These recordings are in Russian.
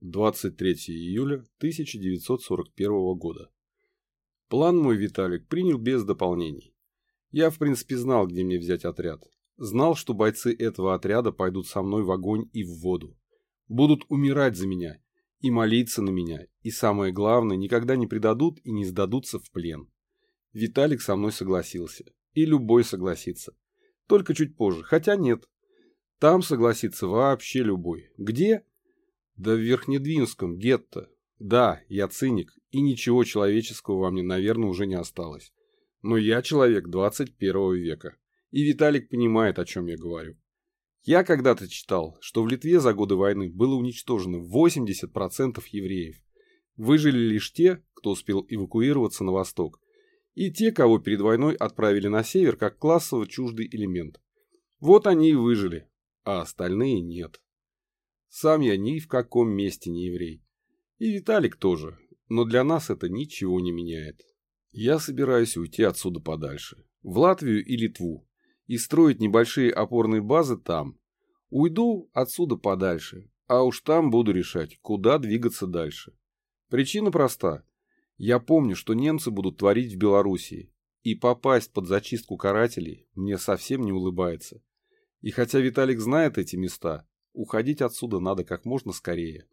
23 июля 1941 года. План мой Виталик принял без дополнений. Я в принципе знал, где мне взять отряд. Знал, что бойцы этого отряда пойдут со мной в огонь и в воду. Будут умирать за меня и молиться на меня. И самое главное, никогда не предадут и не сдадутся в плен. Виталик со мной согласился. И любой согласится. Только чуть позже. Хотя нет. Там согласится вообще любой. Где? Да в Верхнедвинском, гетто. Да, я циник, и ничего человеческого во мне, наверное, уже не осталось. Но я человек 21 века. И Виталик понимает, о чем я говорю. Я когда-то читал, что в Литве за годы войны было уничтожено 80% евреев. Выжили лишь те, кто успел эвакуироваться на восток, и те, кого перед войной отправили на север как классово чуждый элемент. Вот они и выжили, а остальные нет. Сам я ни в каком месте не еврей. И Виталик тоже, но для нас это ничего не меняет. Я собираюсь уйти отсюда подальше, в Латвию и Литву, и строить небольшие опорные базы там. Уйду отсюда подальше, а уж там буду решать, куда двигаться дальше. Причина проста. Я помню, что немцы будут творить в Белоруссии, и попасть под зачистку карателей мне совсем не улыбается. И хотя Виталик знает эти места, уходить отсюда надо как можно скорее.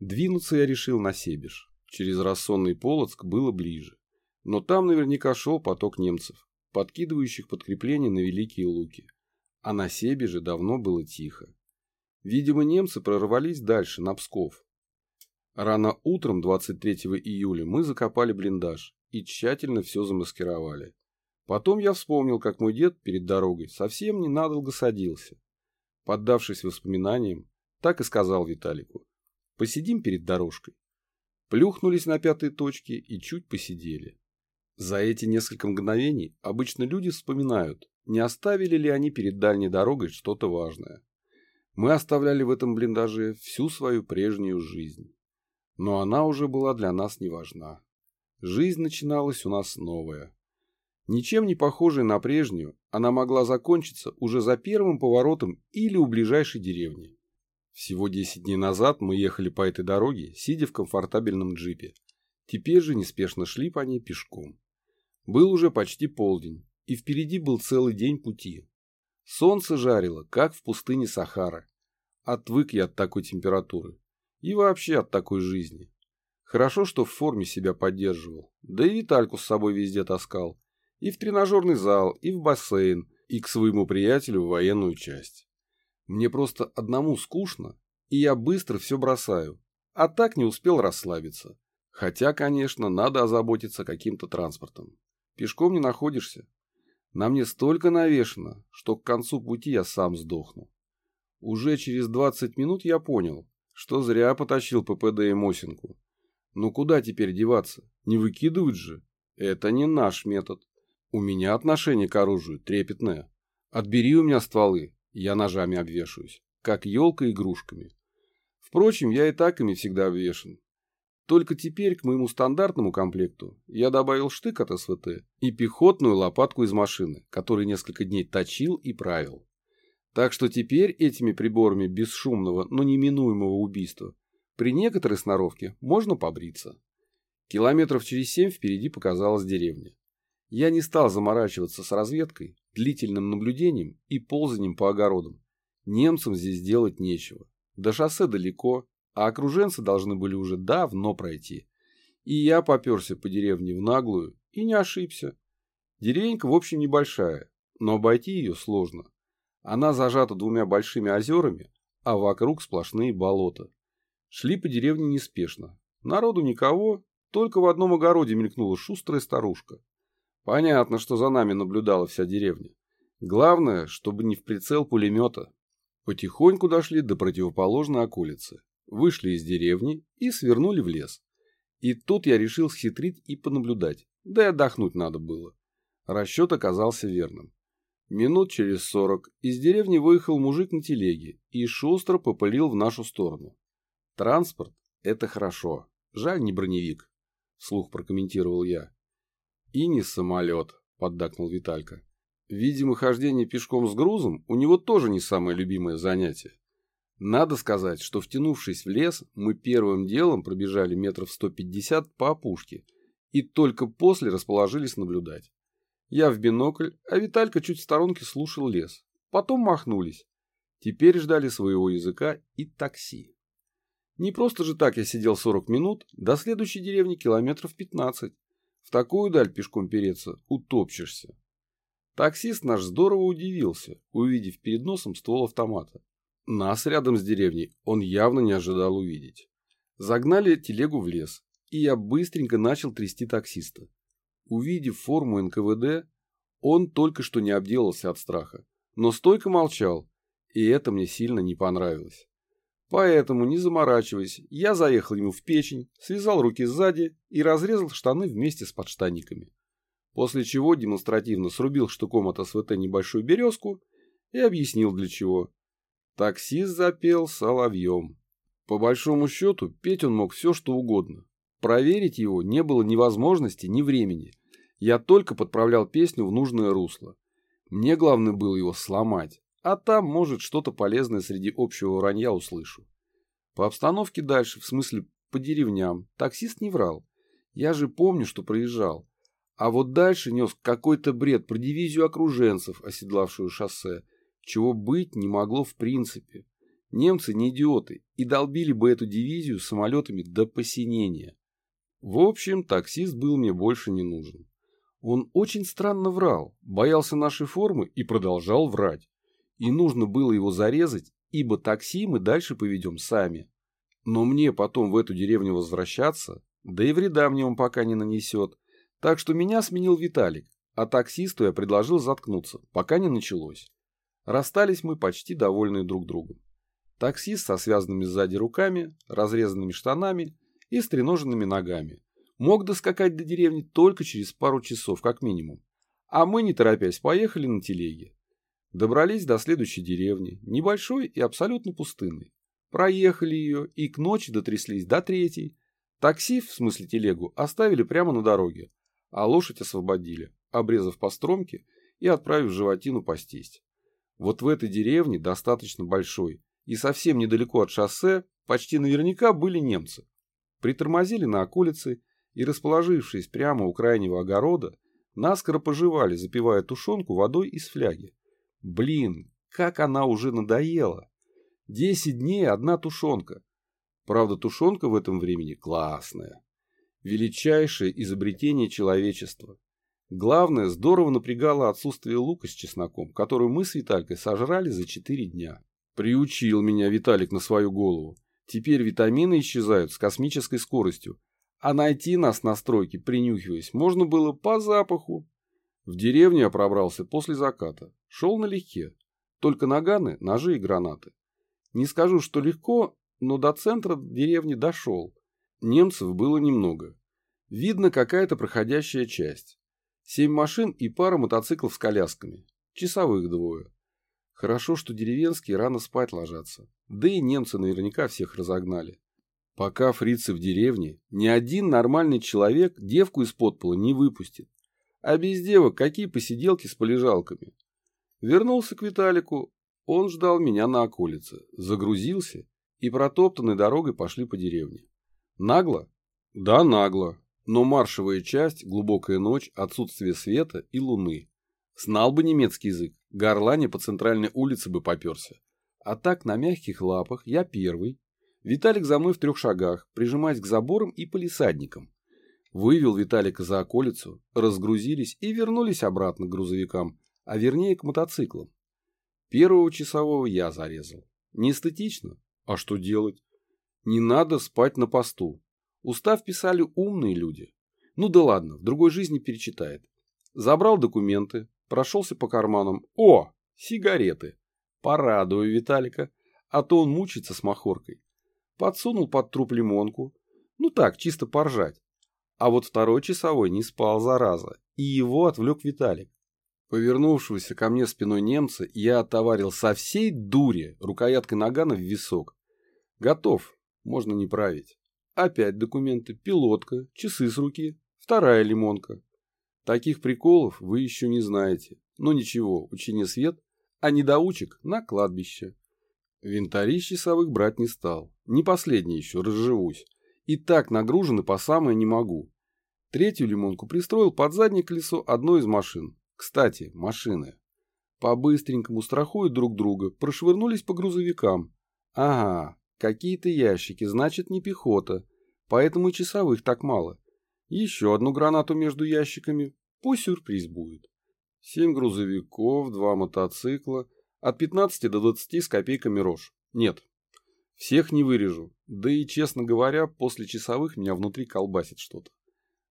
Двинуться я решил на Себеж. Через рассонный Полоцк было ближе. Но там наверняка шел поток немцев подкидывающих подкрепления на Великие Луки. А на Себе же давно было тихо. Видимо, немцы прорвались дальше, на Псков. Рано утром 23 июля мы закопали блиндаж и тщательно все замаскировали. Потом я вспомнил, как мой дед перед дорогой совсем ненадолго садился. Поддавшись воспоминаниям, так и сказал Виталику. Посидим перед дорожкой. Плюхнулись на пятой точке и чуть посидели. За эти несколько мгновений обычно люди вспоминают, не оставили ли они перед дальней дорогой что-то важное. Мы оставляли в этом блиндаже всю свою прежнюю жизнь. Но она уже была для нас не важна. Жизнь начиналась у нас новая. Ничем не похожая на прежнюю, она могла закончиться уже за первым поворотом или у ближайшей деревни. Всего 10 дней назад мы ехали по этой дороге, сидя в комфортабельном джипе. Теперь же неспешно шли по ней пешком. Был уже почти полдень, и впереди был целый день пути. Солнце жарило, как в пустыне Сахара. Отвык я от такой температуры. И вообще от такой жизни. Хорошо, что в форме себя поддерживал. Да и Витальку с собой везде таскал. И в тренажерный зал, и в бассейн, и к своему приятелю в военную часть. Мне просто одному скучно, и я быстро все бросаю. А так не успел расслабиться. Хотя, конечно, надо озаботиться каким-то транспортом. Пешком не находишься. На мне столько навешено, что к концу пути я сам сдохну. Уже через 20 минут я понял, что зря потащил ППД и Мосинку. Ну куда теперь деваться? Не выкидывать же? Это не наш метод. У меня отношение к оружию трепетное. Отбери у меня стволы, я ножами обвешаюсь, как елка игрушками. Впрочем, я и так ими всегда обвешан. Только теперь к моему стандартному комплекту я добавил штык от СВТ и пехотную лопатку из машины, который несколько дней точил и правил. Так что теперь этими приборами бесшумного, но неминуемого убийства при некоторой сноровке можно побриться. Километров через семь впереди показалась деревня. Я не стал заморачиваться с разведкой, длительным наблюдением и ползанием по огородам. Немцам здесь делать нечего. До шоссе далеко, а окруженцы должны были уже давно пройти. И я поперся по деревне в наглую и не ошибся. Деревенька, в общем, небольшая, но обойти ее сложно. Она зажата двумя большими озерами, а вокруг сплошные болота. Шли по деревне неспешно. Народу никого, только в одном огороде мелькнула шустрая старушка. Понятно, что за нами наблюдала вся деревня. Главное, чтобы не в прицел пулемета. Потихоньку дошли до противоположной околицы вышли из деревни и свернули в лес. И тут я решил схитрить и понаблюдать, да и отдохнуть надо было. Расчет оказался верным. Минут через сорок из деревни выехал мужик на телеге и шустро попылил в нашу сторону. Транспорт – это хорошо, жаль не броневик, вслух прокомментировал я. И не самолет, поддакнул Виталька. Видимо, хождение пешком с грузом у него тоже не самое любимое занятие. Надо сказать, что втянувшись в лес, мы первым делом пробежали метров 150 по опушке и только после расположились наблюдать. Я в бинокль, а Виталька чуть в сторонке слушал лес. Потом махнулись. Теперь ждали своего языка и такси. Не просто же так я сидел 40 минут, до следующей деревни километров 15. В такую даль пешком переться утопчешься. Таксист наш здорово удивился, увидев перед носом ствол автомата. Нас рядом с деревней он явно не ожидал увидеть. Загнали телегу в лес, и я быстренько начал трясти таксиста. Увидев форму НКВД, он только что не обделался от страха, но стойко молчал, и это мне сильно не понравилось. Поэтому, не заморачиваясь, я заехал ему в печень, связал руки сзади и разрезал штаны вместе с подштанниками. После чего демонстративно срубил штуком от СВТ небольшую березку и объяснил для чего. Таксист запел соловьем. По большому счету, петь он мог все, что угодно. Проверить его не было ни возможности, ни времени. Я только подправлял песню в нужное русло. Мне главное было его сломать. А там, может, что-то полезное среди общего вранья услышу. По обстановке дальше, в смысле по деревням, таксист не врал. Я же помню, что проезжал. А вот дальше нес какой-то бред про дивизию окруженцев, оседлавшую шоссе, чего быть не могло в принципе. Немцы не идиоты и долбили бы эту дивизию самолетами до посинения. В общем, таксист был мне больше не нужен. Он очень странно врал, боялся нашей формы и продолжал врать. И нужно было его зарезать, ибо такси мы дальше поведем сами. Но мне потом в эту деревню возвращаться, да и вреда мне он пока не нанесет. Так что меня сменил Виталик, а таксисту я предложил заткнуться, пока не началось. Расстались мы почти довольные друг другом. Таксист со связанными сзади руками, разрезанными штанами и стреноженными ногами. Мог доскакать до деревни только через пару часов, как минимум. А мы, не торопясь, поехали на телеге. Добрались до следующей деревни, небольшой и абсолютно пустынной. Проехали ее и к ночи дотряслись до третьей. Такси, в смысле телегу, оставили прямо на дороге, а лошадь освободили, обрезав по стромке и отправив животину пастись. Вот в этой деревне, достаточно большой, и совсем недалеко от шоссе, почти наверняка были немцы. Притормозили на околице и, расположившись прямо у крайнего огорода, наскоро пожевали, запивая тушенку водой из фляги. Блин, как она уже надоела! Десять дней одна тушенка. Правда, тушенка в этом времени классная. Величайшее изобретение человечества. Главное, здорово напрягало отсутствие лука с чесноком, который мы с Виталькой сожрали за 4 дня. Приучил меня Виталик на свою голову. Теперь витамины исчезают с космической скоростью, а найти нас на стройке, принюхиваясь, можно было по запаху. В деревню я пробрался после заката. Шел налегке. Только наганы, ножи и гранаты. Не скажу, что легко, но до центра деревни дошел. Немцев было немного. Видно, какая-то проходящая часть. Семь машин и пара мотоциклов с колясками. Часовых двое. Хорошо, что деревенские рано спать ложатся. Да и немцы наверняка всех разогнали. Пока фрицы в деревне, ни один нормальный человек девку из-под пола не выпустит. А без девок какие посиделки с полежалками? Вернулся к Виталику. Он ждал меня на околице. Загрузился и протоптанной дорогой пошли по деревне. Нагло? Да, нагло. Но маршевая часть, глубокая ночь, отсутствие света и луны. Знал бы немецкий язык, горлане по центральной улице бы поперся. А так на мягких лапах я первый. Виталик за мной в трех шагах, прижимаясь к заборам и полисадникам. Вывел Виталика за околицу, разгрузились и вернулись обратно к грузовикам, а вернее к мотоциклам. Первого часового я зарезал. Не эстетично? А что делать? Не надо спать на посту. Устав писали умные люди. Ну да ладно, в другой жизни перечитает. Забрал документы, прошелся по карманам. О, сигареты. Порадую Виталика, а то он мучится с махоркой. Подсунул под труп лимонку. Ну так, чисто поржать. А вот второй часовой не спал, зараза, и его отвлек Виталик. Повернувшегося ко мне спиной немца я отоварил со всей дури рукояткой нагана в висок. Готов, можно не править. Опять документы, пилотка, часы с руки, вторая лимонка. Таких приколов вы еще не знаете. Но ничего, учение свет, а недоучек на кладбище. Винтари часовых брать не стал. Не последний еще, разживусь. И так нагружены по самое не могу. Третью лимонку пристроил под заднее колесо одной из машин. Кстати, машины. По-быстренькому страхуют друг друга, прошвырнулись по грузовикам. Ага, какие-то ящики, значит не пехота. Поэтому и часовых так мало. Еще одну гранату между ящиками. Пусть сюрприз будет. Семь грузовиков, два мотоцикла, от 15 до 20 с копейками рожь. Нет. Всех не вырежу. Да и, честно говоря, после часовых меня внутри колбасит что-то.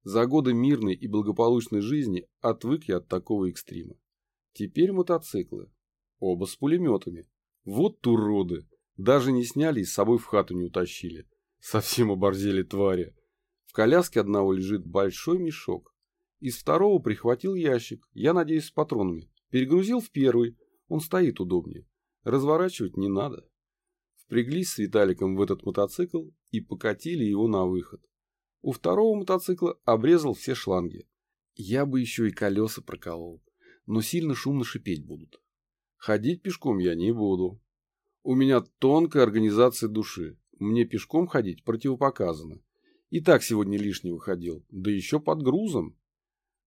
За годы мирной и благополучной жизни отвык я от такого экстрима. Теперь мотоциклы. Оба с пулеметами. Вот уроды. Даже не сняли и с собой в хату не утащили. Совсем оборзели твари. В коляске одного лежит большой мешок. Из второго прихватил ящик, я надеюсь, с патронами. Перегрузил в первый, он стоит удобнее. Разворачивать не надо. Впряглись с Виталиком в этот мотоцикл и покатили его на выход. У второго мотоцикла обрезал все шланги. Я бы еще и колеса проколол, но сильно шумно шипеть будут. Ходить пешком я не буду. У меня тонкая организация души. Мне пешком ходить противопоказано. И так сегодня лишний выходил, да еще под грузом.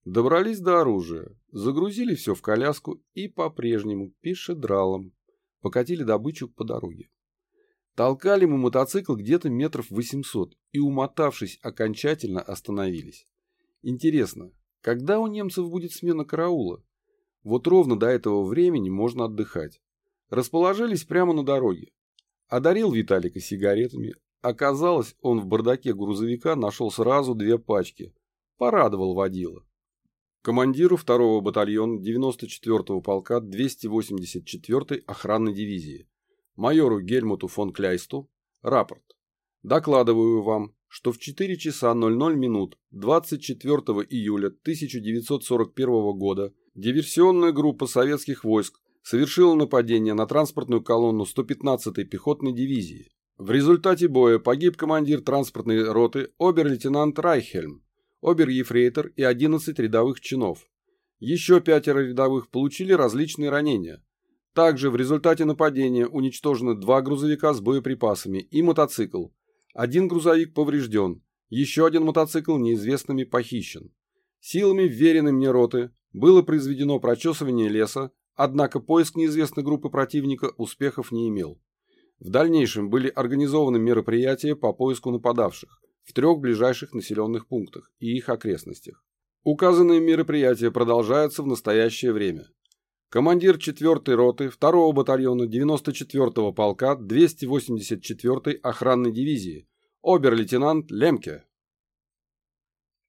Добрались до оружия, загрузили все в коляску и по-прежнему пешедралом покатили добычу по дороге. Толкали мы мотоцикл где-то метров 800 и, умотавшись, окончательно остановились. Интересно, когда у немцев будет смена караула? Вот ровно до этого времени можно отдыхать. Расположились прямо на дороге. Одарил Виталика сигаретами. Оказалось, он в бардаке грузовика нашел сразу две пачки. Порадовал водила командиру 2-го батальона 94-го полка 284-й охранной дивизии, майору Гельмуту фон Кляйсту, рапорт. Докладываю вам, что в 4 часа 00 минут 24 июля 1941 года диверсионная группа советских войск совершила нападение на транспортную колонну 115-й пехотной дивизии. В результате боя погиб командир транспортной роты обер-лейтенант Райхельм, обер-ефрейтор и 11 рядовых чинов. Еще пятеро рядовых получили различные ранения. Также в результате нападения уничтожены два грузовика с боеприпасами и мотоцикл. Один грузовик поврежден, еще один мотоцикл неизвестными похищен. Силами вверенной мне роты было произведено прочесывание леса, однако поиск неизвестной группы противника успехов не имел. В дальнейшем были организованы мероприятия по поиску нападавших в трех ближайших населенных пунктах и их окрестностях. Указанные мероприятия продолжаются в настоящее время. Командир 4-й роты 2-го батальона 94-го полка 284-й охранной дивизии, обер-лейтенант Лемке.